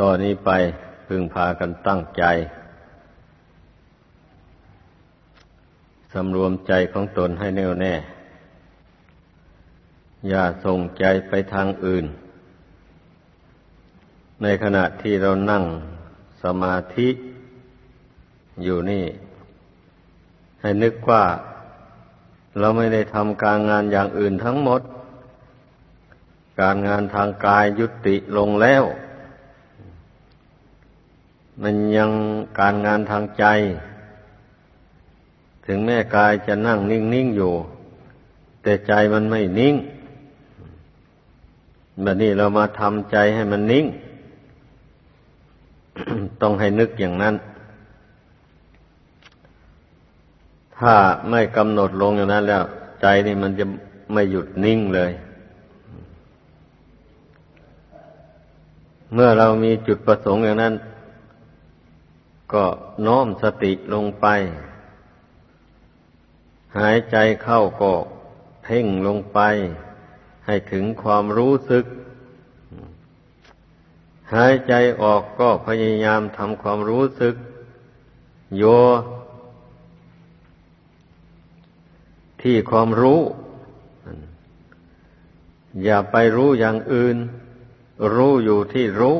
ต่อนนี้ไปพึงพากันตั้งใจ สำรวมใจของตนให้แน่วแน่ อย่าส่งใจไปทางอื่น ในขณะที่เรานั่งสมาธิอยู่นี่ ให้นึกว่า เราไม่ได้ทำการงานอย่างอื่นทั้งหมด การงานทางกายยุติลงแล้ว มันยังการงานทางใจ ถึงแม่กายจะนั่งนิ่งๆอยู่ แต่ใจมันไม่นิ่งแบบนี้เรามาทำใจให้มันนิ่ง ต้องให้นึกอย่างนั้น ถ้าไม่กำหนดลงอย่างนั้นแล้ว ใจนี่มันจะไม่หยุดนิ่งเลย เมื่อเรามีจุดประสงค์อย่างนั้น ก็น้อมสติลงไป หายใจเข้าก็เพ่งลงไป ให้ถึงความรู้สึก หายใจออกก็พยายามทำความรู้สึก โย ที่ความรู้ อย่าไปรู้อย่างอื่น รู้อยู่ที่รู้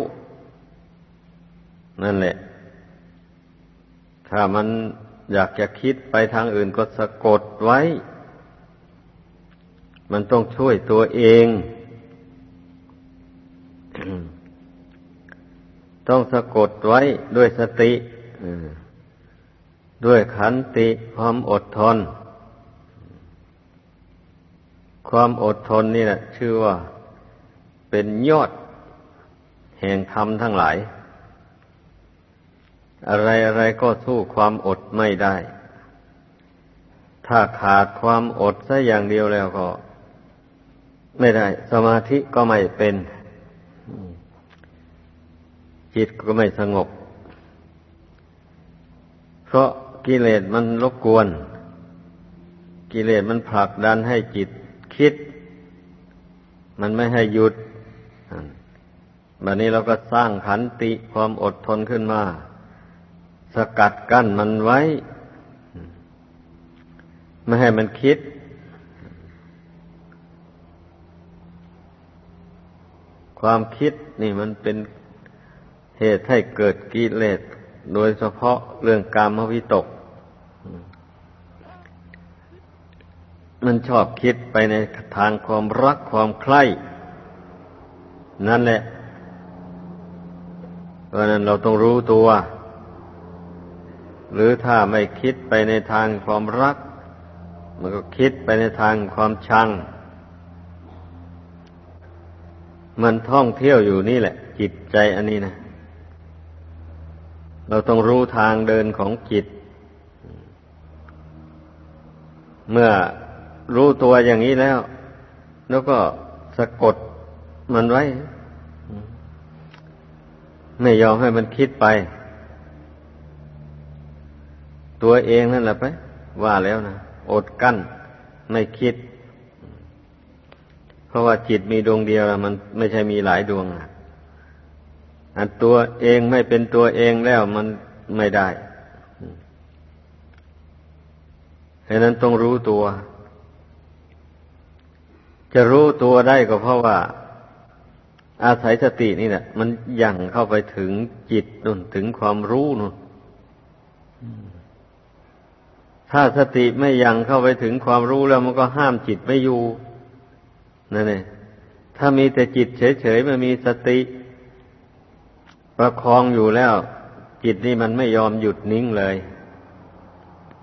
นั่นแหละ ถ้ามันอยากจะคิดไปทางอื่นก็สะกดไว้ มันต้องช่วยตัวเอง ต้องสะกดไว้ด้วยสติ ด้วยขันติความอดทน ความอดทนนี่แหละชื่อว่า เป็นยอด แห่งธรรมทั้งหลาย อะไรอะไรก็สู้ความอดไม่ได้ ถ้าขาดความอดซะอย่างเดียวแล้วก็ ไม่ได้ สมาธิก็ไม่เป็น จิตก็ไม่สงบ เพราะกิเลสมันรบกวน กิเลสมันผลักดันให้จิตคิด มันไม่ให้หยุดแบัดนี้เราก็สร้างขันติความอดทนขึ้นมา สกัดกั้นมันไว้ ไม่ให้มันคิด ความคิดนี่มันเป็นเหตุให้เกิดกิเลสโดยเฉพาะเรื่องกามวิตก มันชอบคิดไปในทางความรักความใคร่นั่นแหละ เพราะนั้นเราต้องรู้ตัว หรือถ้าไม่คิดไปในทางความรัก มันก็คิดไปในทางความชัง มันท่องเที่ยวอยู่นี่แหละ จิตใจอันนี้นะเราต้องรู้ทางเดินของจิต เมื่อรู้ตัวอย่างนี้แล้ว แล้วก็สะกดมันไว้ ไม่ยอมให้มันคิดไป ตัวเองนั่นแหละไป ว่าแล้วนะอดกั้นไม่คิด เพราะว่าจิตมีดวงเดียวมันไม่ใช่มีหลายดวงอันตัวเองไม่เป็นตัวเองแล้วมันไม่ได้ฉะนั้นต้องรู้ตัว จะรู้ตัวได้ก็เพราะว่า อาศัยสตินี่แหละมันยั่งเข้าไปถึงจิตนุ่นถึงความรู้นุ่น ถ้าสติไม่ยังเข้าไปถึงความรู้แล้วมันก็ห้ามจิตไม่อยู่นั่นเองถ้ามีแต่จิตเฉยๆไม่มีสติ ประคองอยู่แล้ว จิตนี่มันไม่ยอมหยุดนิ่งเลย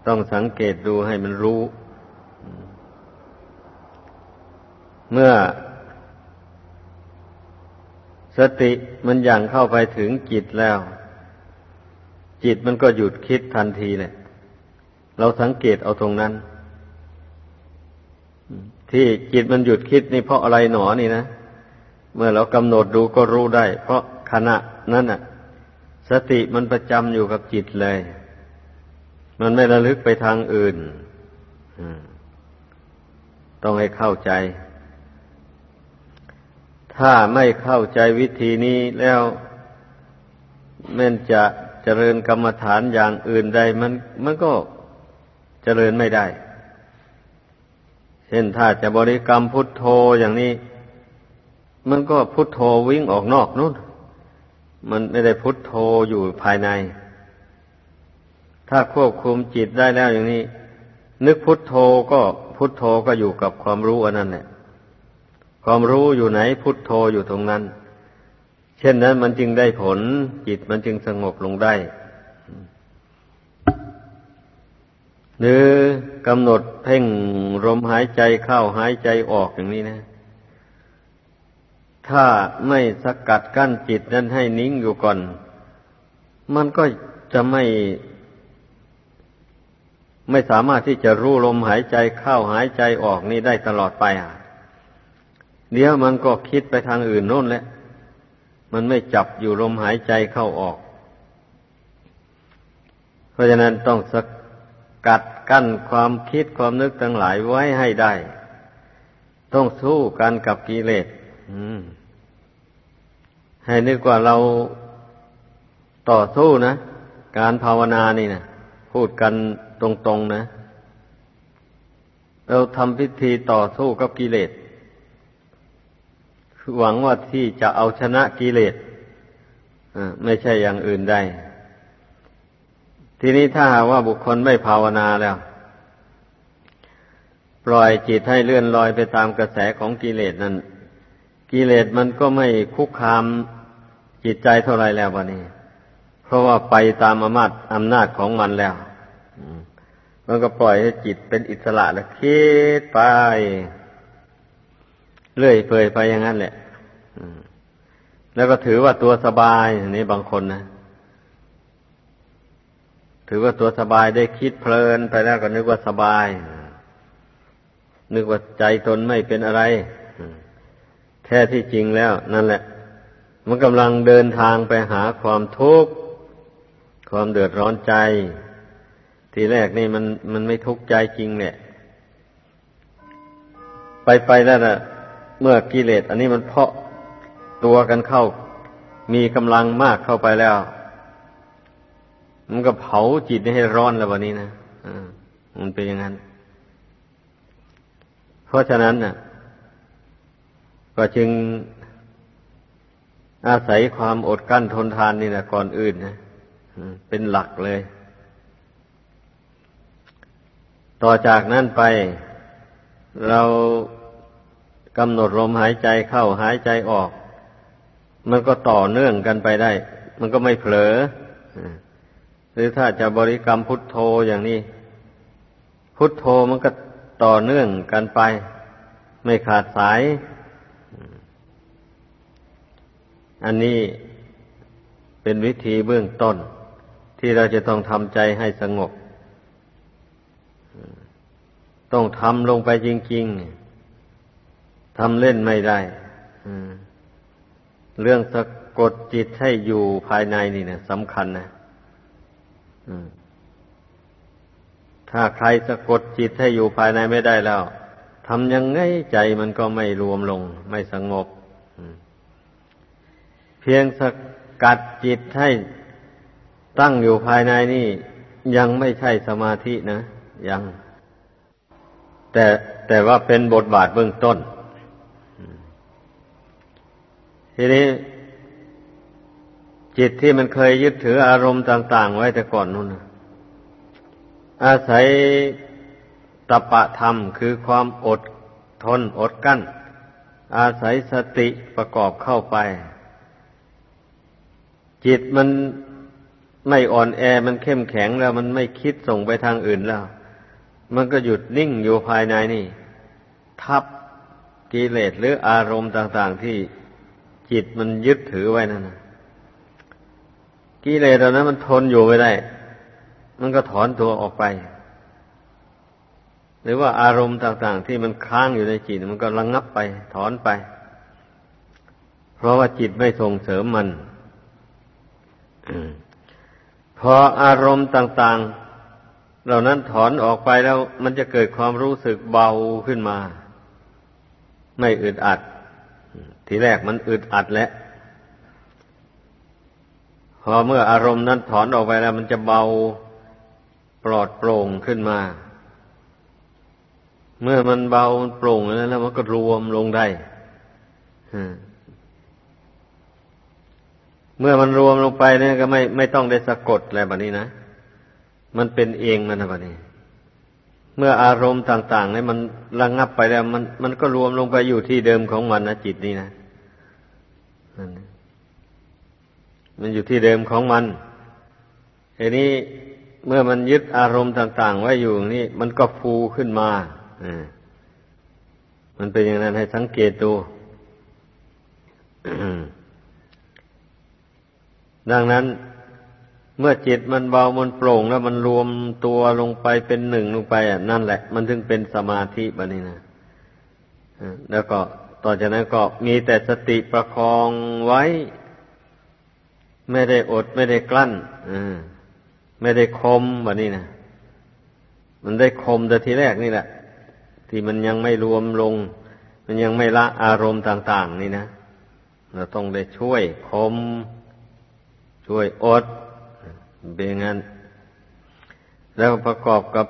ต้องสังเกตดูให้มันรู้ เมื่อ สติมันยังเข้าไปถึงจิตแล้ว จิตมันก็หยุดคิดทันทีเลย เราสังเกตเอาตรงนั้น ที่จิตมันหยุดคิดนี่เพราะอะไรหนอนี่นะเมื่อเรากำหนดดูก็รู้ได้ เพราะขณะนั้นน่ะ สติมันประจำอยู่กับจิตเลย มันไม่ระลึกไปทางอื่นต้องให้เข้าใจ ถ้าไม่เข้าใจวิธีนี้แล้วแม้นจะเจริญกรรมฐานอย่างอื่นใดมันมันก็ เจริญไม่ได้ เช่นถ้าจะบริกรรมพุทโธอย่างนี้ มันก็พุทโธวิ่งออกนอกนู่น มันไม่ได้พุทโธอยู่ภายใน ถ้าควบคุมจิตได้แล้วอย่างนี้ นึกพุทโธก็พุทโธก็อยู่กับความรู้อันนั้นแหละความรู้อยู่ไหนพุทโธอยู่ตรงนั้น เช่นนั้นมันจึงได้ผลจิตมันจึงสงบลงได้ หรือกำหนดเพ่งลมหายใจเข้าหายใจออกอย่างนี้นะ ถ้าไม่สกัดกั้นจิตนั้นให้นิ่งอยู่ก่อน มันก็จะไม่ ไม่สามารถที่จะรู้ลมหายใจเข้าหายใจออกนี่ได้ตลอดไปอะเดี๋ยวมันก็คิดไปทางอื่นโน่นแหละ มันไม่จับอยู่ลมหายใจเข้าออก เพราะฉะนั้นต้องสกัด กั้นความคิดความนึกทั้งหลายไว้ให้ได้ ต้องสู้กันกับกิเลสให้นึกว่าเราต่อสู้นะ การภาวนานี่นะพูดกันตรงๆนะ เราทำพิธีต่อสู้กับกิเลสหวังว่าที่จะเอาชนะกิเลสไม่ใช่อย่างอื่นได้ ทีนี้ถ้าหากว่าบุคคลไม่ภาวนาแล้ว ปล่อยจิตให้เลื่อนลอยไปตามกระแสของกิเลสนั้น กิเลสมันก็ไม่คุกคามจิตใจเท่าไรแล้ววันนี้ เพราะว่าไปตามอำนาจอำนาจของมันแล้วมันก็ปล่อยให้จิตเป็นอิสระแล้วคิดไปเลื่อยเปื่อยไปอย่างนั้นแหละแล้วก็ถือว่าตัวสบายนี่บางคนนะ ถือว่าตัวสบายได้คิดเพลินไปแล้วก็นึกว่าสบาย นึกว่าใจตนไม่เป็นอะไร แท้ที่จริงแล้ว นั่นแหละ มันกำลังเดินทางไปหาความทุกข์ความเดือดร้อนใจ ทีแรกนี่มันมันไม่ทุกข์ใจจริงเนี่ยไปไปแล้วนะเมื่อกิเลส อันนี้มันเพาะตัวกันเข้า มีกำลังมากเข้าไปแล้ว มันก็เผาจิตให้ร้อนแล้ววันนี้นะอ่ามันเป็นอย่างนั้น เพราะฉะนั้นน่ะ ก็จึงอาศัยความอดกั้นทนทานนี่นะก่อนอื่นนะเป็นหลักเลย ต่อจากนั้นไป เรากำหนดลมหายใจเข้าหายใจออก มันก็ต่อเนื่องกันไปได้ มันก็ไม่เผลอ หรือถ้าจะบริกรรมพุทโธอย่างนี้ พุทโธมันก็ต่อเนื่องกันไป ไม่ขาดสาย อันนี้เป็นวิธีเบื้องต้น ที่เราจะต้องทำใจให้สงบ ต้องทำลงไปจริง ๆทำเล่นไม่ได้เรื่องสะกดจิตให้อยู่ภายในนี่นะสำคัญนะ ถ้าใครสะกดจิตให้อยู่ภายในไม่ได้แล้วทำยังไงใจมันก็ไม่รวมลง ไม่สงบเพียงสกัดจิตให้ตั้งอยู่ภายในนี่ ยังไม่ใช่สมาธินะ ยัง แต่แต่ว่าเป็นบทบาทเบื้องต้น ทีนี้ จิตที่มันเคยยึดถืออารมณ์ต่าง ๆ ไว้แต่ก่อนนู่นอาศัยตปะธรรมคือความอดทนอดกั้น อาศัยสติประกอบเข้าไป จิตมันไม่อ่อนแอมันเข้มแข็งแล้วมันไม่คิดส่งไปทางอื่นแล้ว มันก็หยุดนิ่งอยู่ภายในนี่ ทับกิเลสหรืออารมณ์ต่าง ๆ ที่จิตมันยึดถือไว้นั่นนะ กิเลสเหล่านั้นมันทนอยู่ไม่ได้ มันก็ถอนตัวออกไป หรือว่าอารมณ์ต่าง ๆ ที่มันค้างอยู่ในจิตมันก็ระงงับไป ถอนไป เพราะว่าจิตไม่ส่งเสริมมันพออารมณ์ต่าง ๆ เหล่านั้นถอนออกไปแล้ว มันจะเกิดความรู้สึกเบาขึ้นมา ไม่อึดอัด ทีแรกมันอึดอัดแล้ว พอเมื่ออารมณ์นั้นถอนออกไปแล้ว มันจะเบาปลอดโปร่งขึ้นมา เมื่อมันเบาโปร่งแล้วแล้วมันก็รวมลงได้เมื่อมันรวมลงไปเนี่ยก็ไม่ไม่ต้องได้สะกดอะไรแบบนี้นะ มันเป็นเองมันนะแบบนี้ เมื่ออารมณ์ต่างๆเนี่ยมันระงงับไปแล้ว มันมันก็รวมลงไปอยู่ที่เดิมของมันนะจิตนี่นะ มันอยู่ที่เดิมของมันทีนี้เมื่อมันยึดอารมณ์ต่าง ๆ ไว้อยู่นี่มันก็ฟูขึ้นมาอมันเป็นอย่างนั้นให้สังเกตดูดังนั้น เมื่อจิตมันเบามันโปร่งแล้วมันรวมตัวลงไปเป็นหนึ่งลงไปอะนั่นแหละ มันถึงเป็นสมาธิบะนี้นะแล้วก็ต่อจากนั้นก็มีแต่สติประคองไว้ ไม่ได้อดไม่ได้กลั้นไม่ได้คมแบบนี้นะมันได้คมแต่ทีแรกนี่แหละ ที่มันยังไม่รวมลง มันยังไม่ละอารมณ์ต่าง ๆ นี่นะเราต้องได้ช่วยคม ช่วยอดเบงั้น แล้วประกอบกับ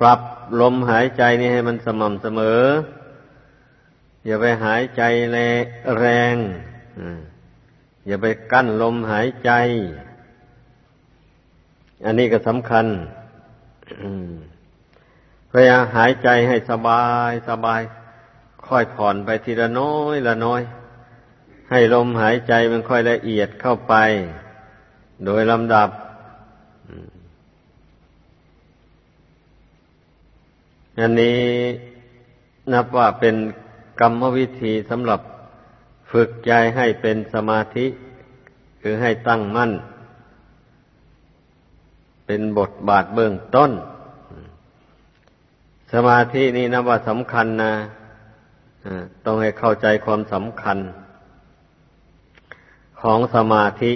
ปรับลมหายใจนี่ให้มันสม่ำเสมอ อย่าไปหายใจแรง อย่าไปกั้นลมหายใจ อันนี้ก็สำคัญพยายามหายใจให้สบายสบาย ค่อยผ่อนไปทีละน้อยละน้อย ให้ลมหายใจมันค่อยละเอียดเข้าไป โดยลำดับอันนี้นับว่าเป็นกรรมวิธีสำหรับ ฝึกใจให้เป็นสมาธิ คือให้ตั้งมั่น เป็นบทบาทเบื้องต้น สมาธินี่นับว่าสำคัญนะต้องให้เข้าใจความสำคัญ ของสมาธิ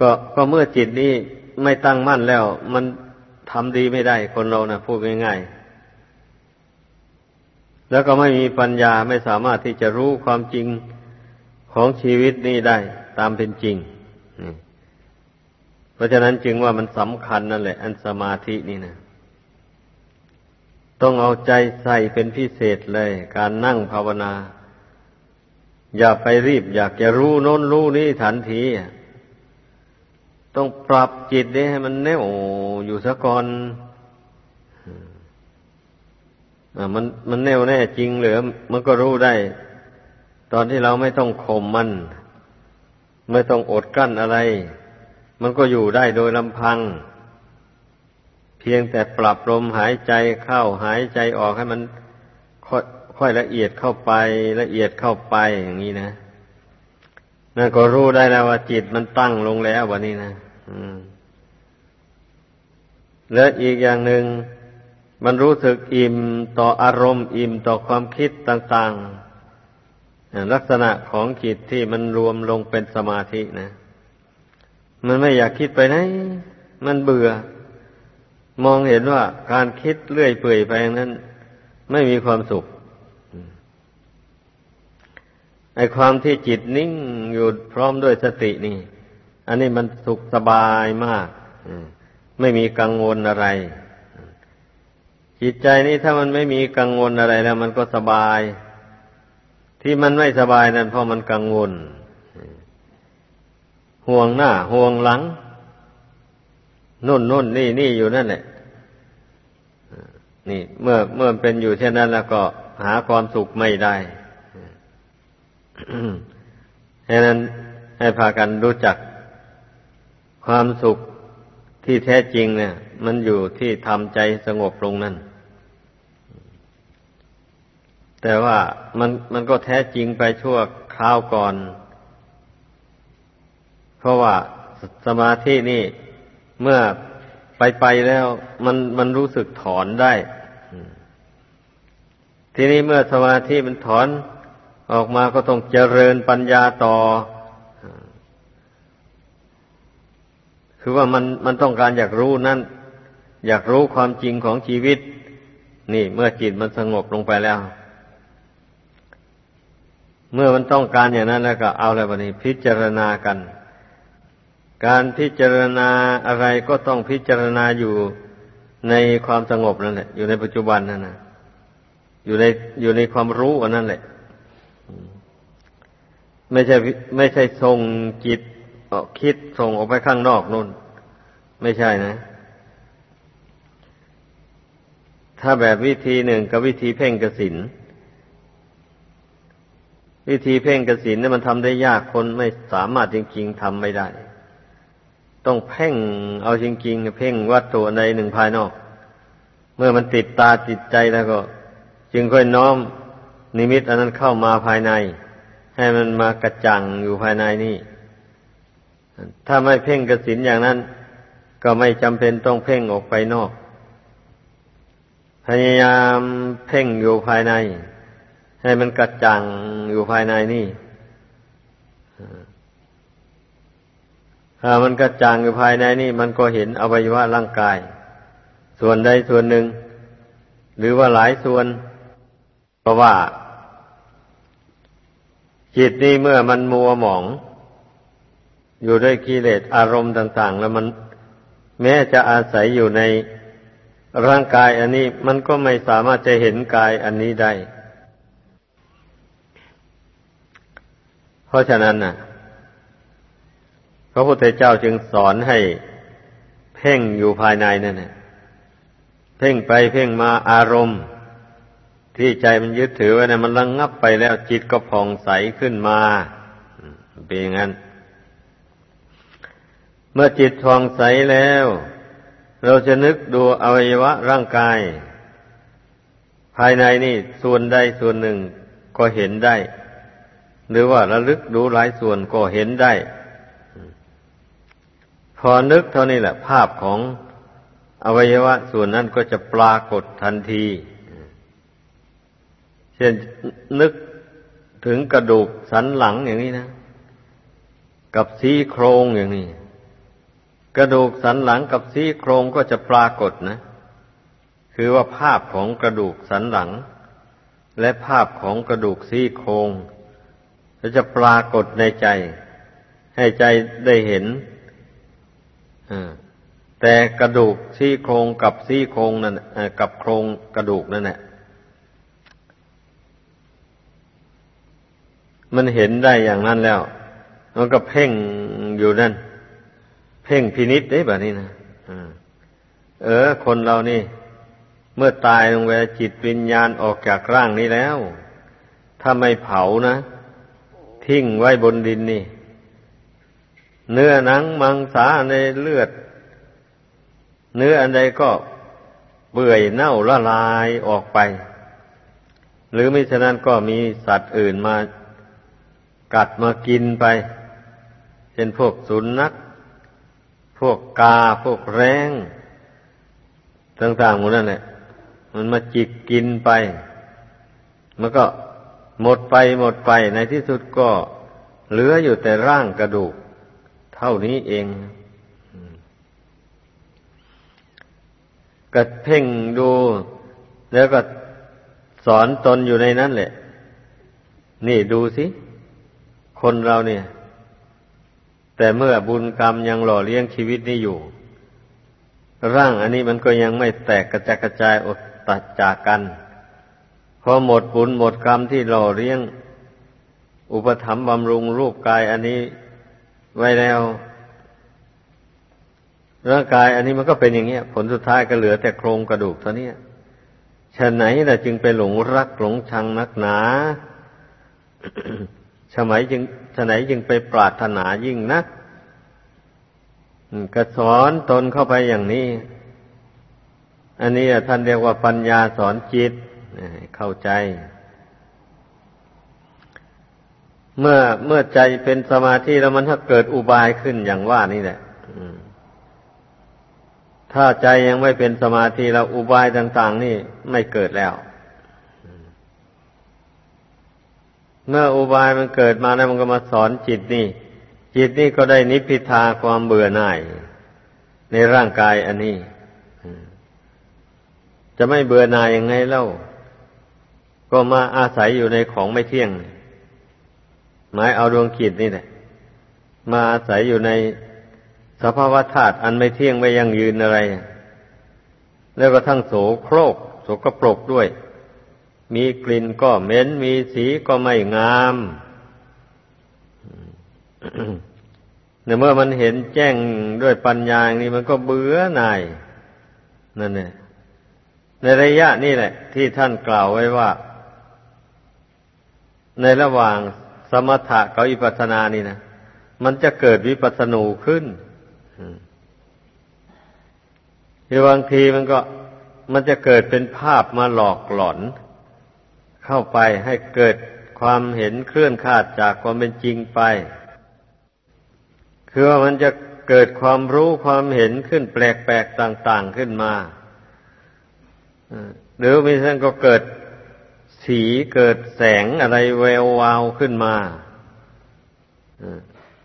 ก็ก็เมื่อจิตนี้ไม่ตั้งมั่นแล้ว มันทำดีไม่ได้คนเรานะพูดง่ายๆ แล้วก็ไม่มีปัญญาไม่สามารถที่จะรู้ความจริงของชีวิตนี้ได้ตามเป็นจริง เพราะฉะนั้นจึงว่ามันสำคัญนั่นแหละ อันสมาธินี่นะต้องเอาใจใส่เป็นพิเศษเลย การนั่งภาวนา อย่าไปรีบ อยากจะรู้โน้นรู้นี่ทันทีต้องปรับจิตได้ให้มันแน่วอยู่ซะก่อน มันมันแน่วแน่จริงหรือ มันก็รู้ได้ ตอนที่เราไม่ต้องข่มมัน ไม่ต้องอดกั้นอะไร มันก็อยู่ได้โดยลำพัง เพียงแต่ปรับลมหายใจเข้าหายใจออกให้มันค่อยอยละเอียดเข้าไปละเอียดเข้าไปอย่างนี้นะนั่นก็รู้ได้แล้วว่าจิตมันตั้งลงแล้ววันนี้นะและอีกอย่างหนึ่ง มันรู้สึกอิ่มต่ออารมณ์ อิ่มต่อความคิดต่างๆ ลักษณะของจิตที่มันรวมลงเป็นสมาธินะ มันไม่อยากคิดไปไหน มันเบื่อ มองเห็นว่าการคิดเลื่อยเปื่อยไปนั้น ไม่มีความสุขไอความที่จิตนิ่งอยู่พร้อมด้วยสตินี่ อันนี้มันสุขสบายมาก ไม่มีกังวลอะไร จิตใจนี้ถ้ามันไม่มีกังวลอะไรแล้ว มันก็สบาย ที่มันไม่สบายนั่นเพราะมันกังวล ห่วงหน้า ห่วงหลังนุ่นนุ่นนี่นี่อยู่นั่นแหละนี่ เมื่อเมื่อเป็นอยู่เช่นนั้นแล้วก็หาความสุขไม่ได้ฉะนั้นให้พากันรู้จักความสุขที่แท้จริงเนี่ย มันอยู่ที่ทำใจสงบลงนั่น แต่ว่ามันมันก็แท้จริงไปชั่วคราวก่อน เพราะว่าสมาธินี่เมื่อไปไปแล้วมันมันรู้สึกถอนได้ ทีนี้เมื่อสมาธิมันถอนออกมาก็ต้องเจริญปัญญาต่อ คือว่ามันมันต้องการอยากรู้นั่น อยากรู้ความจริงของชีวิต นี่เมื่อจิตมันสงบลงไปแล้ว เมื่อมันต้องการอย่างนั้นแล้วก็เอาอะไรบ้านี้ พิจารณากัน การพิจารณาอะไรก็ต้องพิจารณาอยู่ในความสงบนั่นแหละ อยู่ในปัจจุบันนั่นนะอยู่ในอยู่ในความรู้อันนั้นแหละ ไม่ใช่ไม่ใช่ส่งจิตคิดส่งออกไปข้างนอกนู่น ไม่ใช่นะ ถ้าแบบวิธีหนึ่งกับวิธีเพ่งกสิน วิธีเพ่งกสินนี่มันทำได้ยากคนไม่สามารถจริงๆทำไม่ได้ ต้องเพ่งเอาจริงๆเพ่งวัตถุใดหนึ่งภายนอก เมื่อมันติดตาติดใจแล้วก็ จึงค่อยน้อมนิมิตอันนั้นเข้ามาภายใน ให้มันมากระจังอยู่ภายในนี่ ถ้าไม่เพ่งกสินอย่างนั้น ก็ไม่จำเป็นต้องเพ่งออกไปนอก พยายามเพ่งอยู่ภายใน ให้มันกระจ่างอยู่ภายในนี่ถ้ามันกระจ่างอยู่ภายในนี่ มันก็เห็นอวัยวะร่างกาย ส่วนใดส่วนหนึ่ง หรือว่าหลายส่วน เพราะว่า จิตนี่เมื่อมันมัวหมอง อยู่ด้วยกิเลสอารมณ์ต่าง ๆ แล้วมันแม้จะอาศัยอยู่ในร่างกายอันนี้ มันก็ไม่สามารถจะเห็นกายอันนี้ได้ เพราะฉะนั้นน่ะพระพุทธเจ้าจึงสอนให้เพ่งอยู่ภายในนั่นแหละเพ่งไปเพ่งมาอารมณ์ ที่ใจมันยึดถือไว้นะมันระงงับไปแล้วจิตก็ผ่องใสขึ้นมาเป็นอย่างนั้น เมื่อจิตผ่องใสแล้ว เราจะนึกดูอวัยวะร่างกาย ภายในนี่ส่วนใดส่วนหนึ่งก็เห็นได้ หรือว่าระลึกดูหลายส่วนก็เห็นได้ พอนึกเท่านี้แหละ ภาพของอวัยวะส่วนนั้นก็จะปรากฏทันที เช่นนึกถึงกระดูกสันหลังอย่างนี้นะ กับซี่โครงอย่างนี้ กระดูกสันหลังกับซี่โครงก็จะปรากฏนะ คือว่าภาพของกระดูกสันหลัง และภาพของกระดูกซี่โครง ก็จะปรากฏในใจ ให้ใจได้เห็นแต่กระดูกซี่โครงกับซี่โครงนั่นกับโครงกระดูกนั่นแหละมันเห็นได้อย่างนั้นแล้ว มันก็เพ่งอยู่นั่น เพ่งพินิษได้แบบนี้นะเออ คนเรานี่ เมื่อตายลงไปจิตวิญญาณออกจากร่างนี้แล้ว ถ้าไม่เผานะ ทิ้งไว้บนดินนี่ เนื้อหนังมังสาในเลือด เนื้ออันใดก็เปื่อยเน่าละลายออกไป หรือไม่ฉะนั้นก็มีสัตว์อื่นมากัดมากินไป เช่นพวกสุนัขพวกกา พวกแร้งต่างๆหมดนั่นแหละมันมาจิกกินไป มันก็ หมดไปหมดไปในที่สุดก็เหลืออยู่แต่ร่างกระดูก เท่านี้เองก็เพ่งดู แล้วก็สอนตนอยู่ในนั้นแหละ นี่ดูสิ คนเราเนี่ย แต่เมื่อบุญกรรมยังหล่อเลี้ยงชีวิตนี้อยู่ ร่างอันนี้มันก็ยังไม่แตกกระจกระจายอดตัดจากกัน พอหมดบุญหมดกรรมที่หล่อเลี้ยง อุปถัมภ์บำรุงรูปกายอันนี้ไว้แล้ว ร่างกายอันนี้มันก็เป็นอย่างเงี้ย ผลสุดท้ายก็เหลือแต่โครงกระดูกเท่านี้ฉะไหนล่ะจึงไปหลงรักหลงชังนักหนาฉไหนจึงฉะไหนจึงไปปรารถนายิ่งนักก็สอนตนเข้าไปอย่างนี้ อันนี้ท่านเรียกว่าปัญญาสอนจิต เข้าใจ เมื่อเมื่อใจเป็นสมาธิแล้วมันถ้าเกิดอุบายขึ้นอย่างว่านี่แหละถ้าใจยังไม่เป็นสมาธิแล้วอุบายต่าง ๆ นี่ไม่เกิดแล้ว เมื่ออุบายมันเกิดมาแล้วมันก็มาสอนจิตนี่ จิตนี่ก็ได้นิพพิทาความเบื่อหน่าย ในร่างกายอันนี้ จะไม่เบื่อหน่ายยังไงเล่า ก็มาอาศัยอยู่ในของไม่เที่ยง หมายเอาดวงขีดนี่แหละมาอาศัยอยู่ในสภาวะธาตุอันไม่เที่ยงไม่ยั่งยืนอะไร แล้วก็ทั้งโสโครกโสกปรกด้วย มีกลิ่นก็เหม็น มีสีก็ไม่งามในเมื่อมันเห็นแจ้งด้วยปัญญาอย่างนี้มันก็เบื่อหน่ายนั่นเนี่ยในระยะนี้แหละ ที่ท่านกล่าวไว้ว่า ในระหว่างสมถะกับอิปัสนานี่นะมันจะเกิดวิปัสสนูขึ้นคือบางทีมันก็มันจะเกิดเป็นภาพมาหลอกหลอน เข้าไปให้เกิดความเห็นเคลื่อนคาดจากความเป็นจริงไป คือว่ามันจะเกิดความรู้ความเห็นขึ้นแปลกๆต่าง ๆขึ้นมาหรือมีท่านก็เกิด สีเกิดแสงอะไรแวววาวขึ้นมา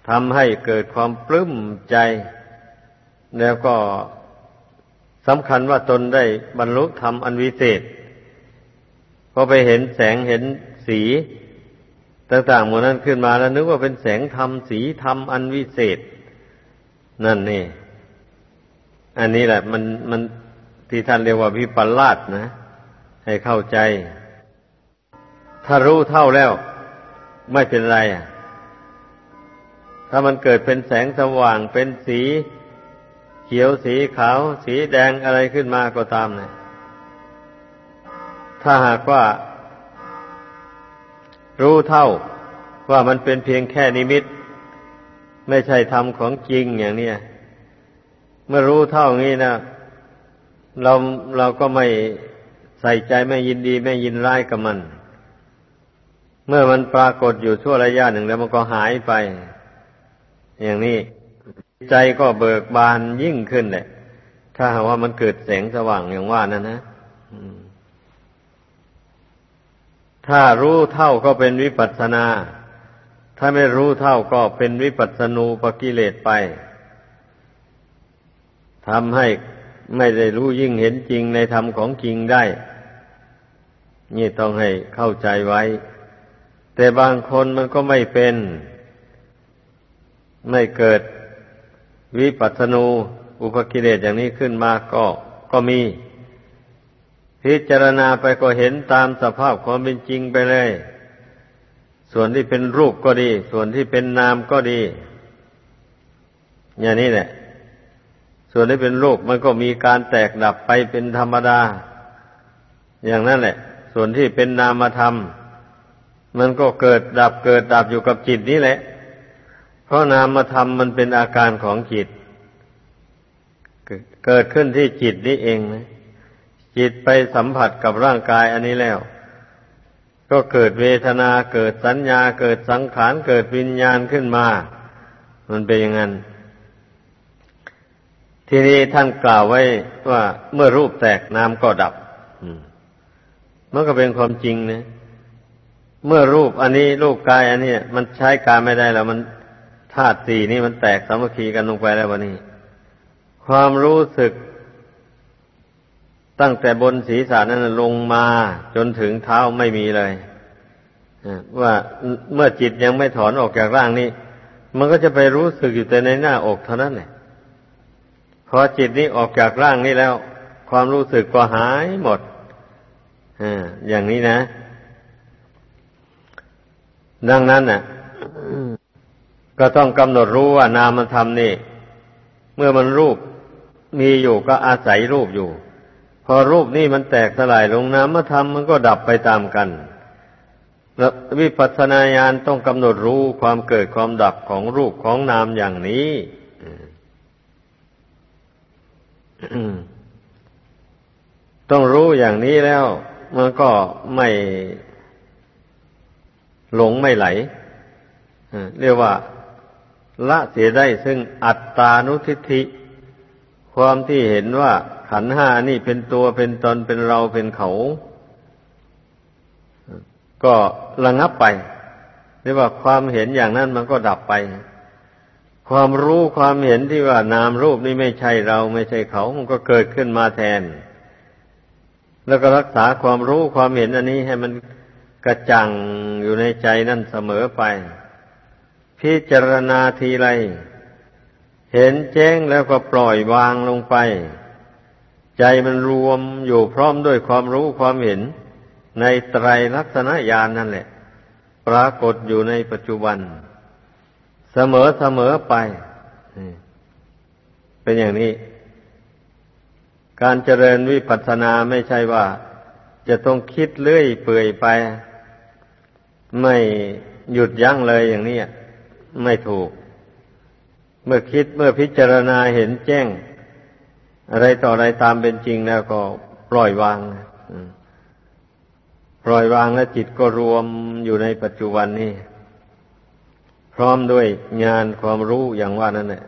ทำให้เกิดความปลื้มใจ แล้วก็สำคัญว่าตนได้บรรลุธรรมอันวิเศษพอไปเห็นแสงเห็นสีต่างๆหมดนั้นขึ้นมาแล้วนึกว่าเป็นแสงธรรมสีธรรมอันวิเศษ นั่นนี่ อันนี้แหละ มันมันที่ท่านเรียกว่าวิปลาสนะ ให้เข้าใจ ถ้ารู้เท่าแล้ว ไม่เป็นไรอะ ถ้ามันเกิดเป็นแสงสว่างเป็นสี เขียวสีขาว สีแดงอะไรขึ้นมาก็ตามนะถ้าหากว่า รู้เท่าว่ามันเป็นเพียงแค่นิมิต ไม่ใช่ธรรมของจริงอย่างนี้เมื่อรู้เท่างี้นะเราเราก็ไม่ใส่ใจไม่ยินดีไม่ยินร้ายกับมัน เมื่อมันปรากฏอยู่ชั่วระยะหนึ่งแล้วมันก็หายไป อย่างนี้ใจก็เบิกบานยิ่งขึ้นแหละถ้าหากว่ามันเกิดแสงสว่างอย่างว่านั่นนะถ้ารู้เท่าก็เป็นวิปัสสนา ถ้าไม่รู้เท่าก็เป็นวิปัสสนูปกิเลสไปทำให้ไม่ได้รู้ยิ่งเห็นจริงในธรรมของจริงได้ นี่ต้องให้เข้าใจไว้ แต่บางคนมันก็ไม่เป็น ไม่เกิดวิปัสสนูอุปกิเลสอย่างนี้ขึ้นมาก็ก็มี พิจารณาไปก็เห็นตามสภาพความเป็นจริงไปเลย ส่วนที่เป็นรูปก็ดี ส่วนที่เป็นนามก็ดี อย่างนี้แหละ ส่วนที่เป็นรูปมันก็มีการแตกดับไปเป็นธรรมดา อย่างนั้นแหละ ส่วนที่เป็นนามธรรม มันก็เกิดดับเกิดดับอยู่กับจิตนี้แหละ เพราะนามธรรมมันเป็นอาการของจิต เกิดขึ้นที่จิตนี้เองนะจิตไปสัมผัสกับร่างกายอันนี้แล้ว ก็เกิดเวทนาเกิดสัญญา เกิดสังขารเกิดวิญญาณขึ้นมา มันเป็นอย่างนั้น ทีนี้ท่านกล่าวไว้ว่าเมื่อรูปแตกนามก็ดับมันก็เป็นความจริงนะ เมื่อรูปอันนี้รูปกายอันนี้มันใช้การไม่ได้แล้ว มันธาตุสี่นี่มันแตกสามัคคีกันลงไปแล้ววันนี้ ความรู้สึก ตั้งแต่บนศีรษะนั้นลงมาจนถึงเท้าไม่มีเลยว่าเมื่อจิตยังไม่ถอนออกจากร่างนี้มันก็จะไปรู้สึกอยู่แต่ในหน้าอกเท่านั้นแหละพอจิตนี้ออกจากร่างนี้แล้ว ความรู้สึกก็หายหมดอย่างนี้นะ ดังนั้นน่ะก็ต้องกำหนดรู้ว่านามธรรมนี่ เมื่อมันรูปมีอยู่ก็อาศัยรูปอยู่ พอรูปนี่มันแตกสลายลงนามธรรมมันก็ดับไปตามกันแล้ววิปัสสนาญาณต้องกำหนดรู้ความเกิดความดับของรูปของนามอย่างนี้ต้องรู้อย่างนี้แล้ว มันก็ไม่ หลงไม่ไหลเรียกว่า ละเสียได้ซึ่งอัตตานุทิฏฐิความที่เห็นว่าขันห้านี่เป็นตัวเป็นตนเป็นเราเป็นเขา ก็ระงับไปเรียกว่าความเห็นอย่างนั้นมันก็ดับไป ความรู้ความเห็นที่ว่านามรูปนี่ไม่ใช่เราไม่ใช่เขา มันก็เกิดขึ้นมาแทน แล้วก็รักษาความรู้ความเห็นอันนี้ให้มัน กระจ่างอยู่ในใจนั่นเสมอไป พิจารณาทีไร เห็นแจ้งแล้วก็ปล่อยวางลงไป ใจมันรวมอยู่พร้อมด้วยความรู้ความเห็น ในไตรลักษณญาณนนั่นแหละ ปรากฏอยู่ในปัจจุบัน เสมอเสมอไป เป็นอย่างนี้ การเจริญวิปัสสนาไม่ใช่ว่าจะต้องคิดเลื่อยเปื่อยไป ไม่หยุดยั้งเลยอย่างนี้ไม่ถูก เมื่อคิดเมื่อพิจารณาเห็นแจ้ง อะไรต่ออะไรตามเป็นจริงแล้วก็ปล่อยวางปล่อยวางแล้วจิตก็รวมอยู่ในปัจจุบันนี้พร้อมด้วยงานความรู้อย่างว่านั่นแหละ